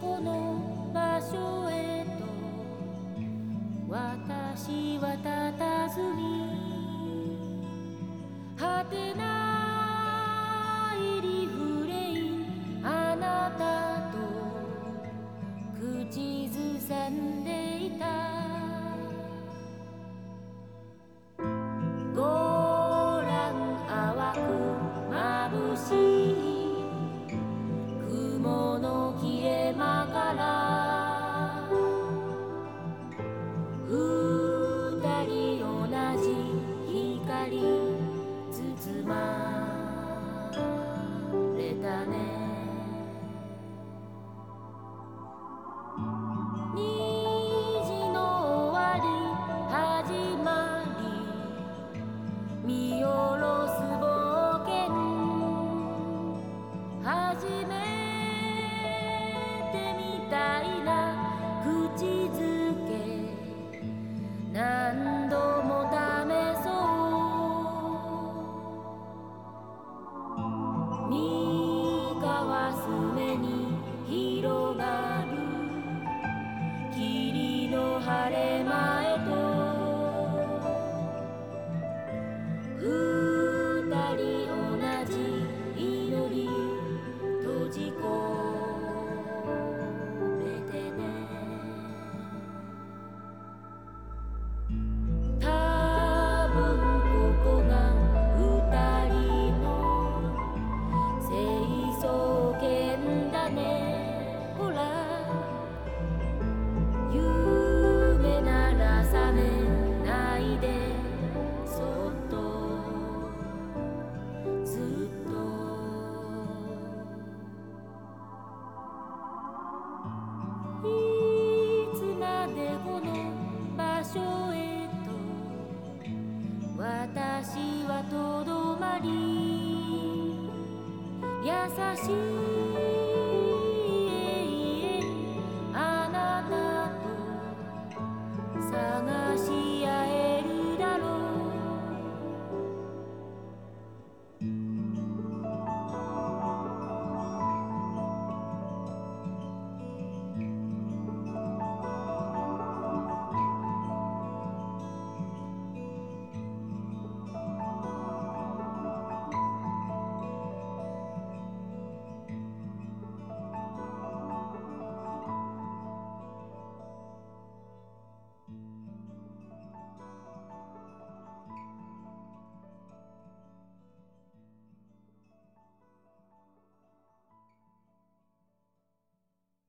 この場所へと私は佇み果てないます。広がる。霧の晴れ間 see.